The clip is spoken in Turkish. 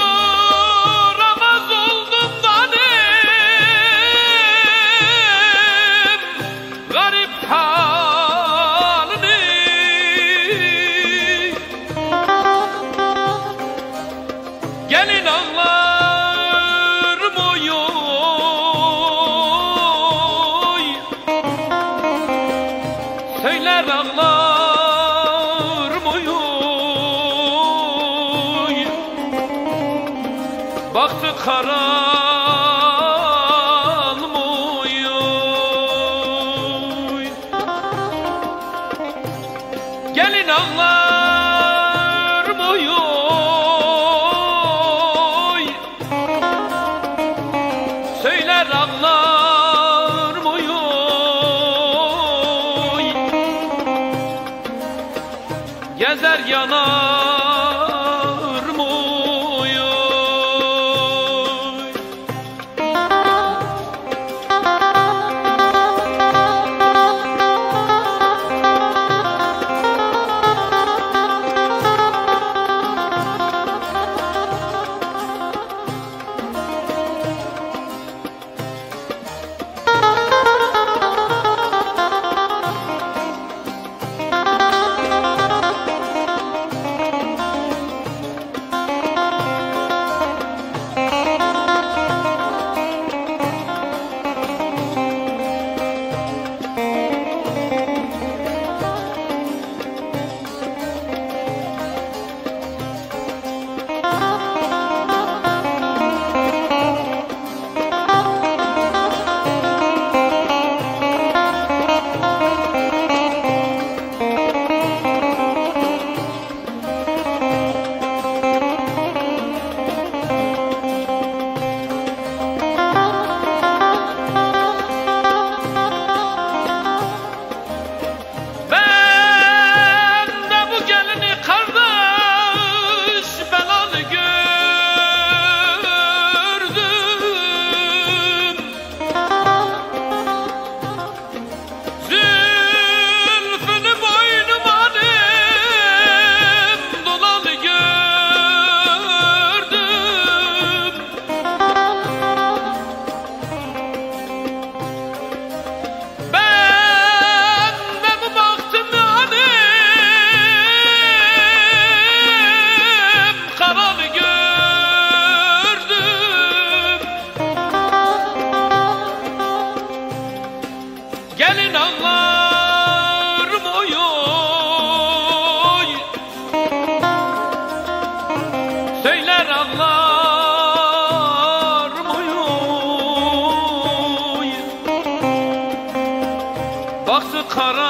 oturamaz oldum zalim Garip halimi Gelin ağlar oy oy Söyler ağlar. Baktı karalmıyor Gelin ağlar muyum? Söyler ağlar muyum? Gezer yanar Gelin ağlarım oy oy Söyler ağlarım oy oy Baktı karanmıyor